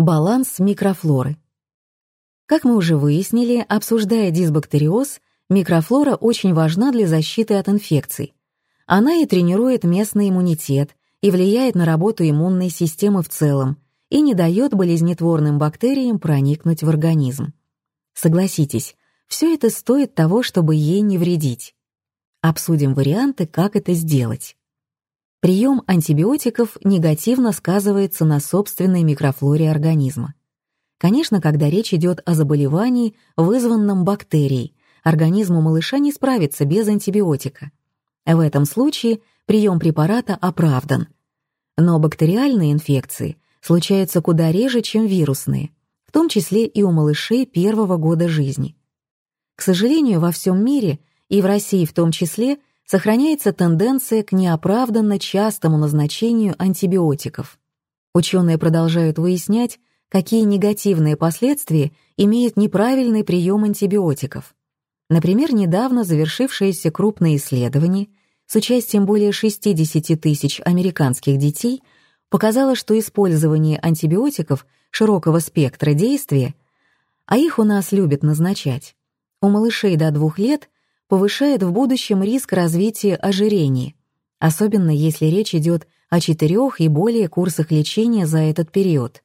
Баланс микрофлоры. Как мы уже выяснили, обсуждая дисбактериоз, микрофлора очень важна для защиты от инфекций. Она и тренирует местный иммунитет, и влияет на работу иммунной системы в целом, и не дает болезнетворным бактериям проникнуть в организм. Согласитесь, все это стоит того, чтобы ей не вредить. Обсудим варианты, как это сделать. Прием антибиотиков негативно сказывается на собственной микрофлоре организма. Конечно, когда речь идет о заболевании, вызванном бактерией, организму малыша не справится без антибиотика. В этом случае прием препарата оправдан. Но бактериальные инфекции случаются куда реже, чем вирусные, в том числе и у малышей первого года жизни. К сожалению, во всем мире, и в России в том числе, сохраняется тенденция к неоправданно частому назначению антибиотиков. Ученые продолжают выяснять, какие негативные последствия имеет неправильный прием антибиотиков. Например, недавно завершившееся крупное исследование с участием более 60 тысяч американских детей показало, что использование антибиотиков широкого спектра действия, а их у нас любят назначать, у малышей до двух лет – повышает в будущем риск развития ожирения, особенно если речь идет о четырех и более курсах лечения за этот период.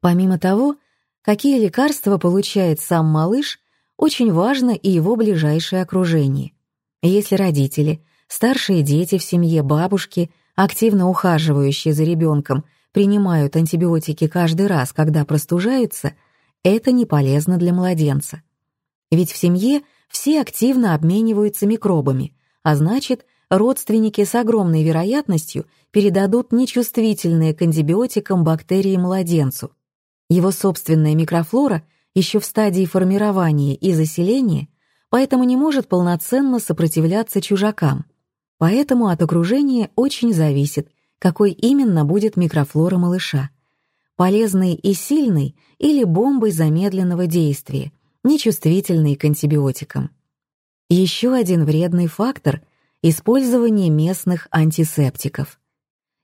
Помимо того, какие лекарства получает сам малыш, очень важно и его ближайшее окружение. Если родители, старшие дети в семье, бабушки, активно ухаживающие за ребенком, принимают антибиотики каждый раз, когда простужаются, это не полезно для младенца. Ведь в семье – все активно обмениваются микробами, а значит, родственники с огромной вероятностью передадут нечувствительные к антибиотикам бактерии младенцу. Его собственная микрофлора еще в стадии формирования и заселения, поэтому не может полноценно сопротивляться чужакам. Поэтому от окружения очень зависит, какой именно будет микрофлора малыша. Полезной и сильной или бомбой замедленного действия, нечувствительные к антибиотикам. Еще один вредный фактор — использование местных антисептиков.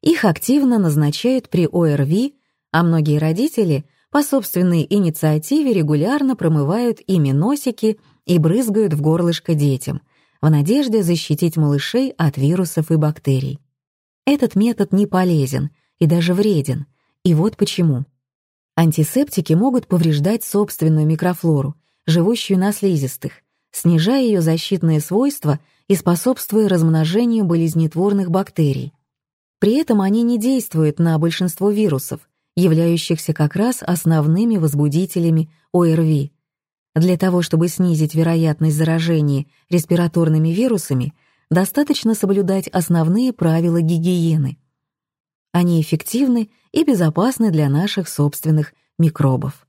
Их активно назначают при ОРВИ, а многие родители по собственной инициативе регулярно промывают ими носики и брызгают в горлышко детям, в надежде защитить малышей от вирусов и бактерий. Этот метод не полезен и даже вреден, и вот почему. Антисептики могут повреждать собственную микрофлору, живущую на слизистых, снижая ее защитные свойства и способствуя размножению болезнетворных бактерий. При этом они не действуют на большинство вирусов, являющихся как раз основными возбудителями ОРВИ. Для того, чтобы снизить вероятность заражения респираторными вирусами, достаточно соблюдать основные правила гигиены. Они эффективны и безопасны для наших собственных микробов.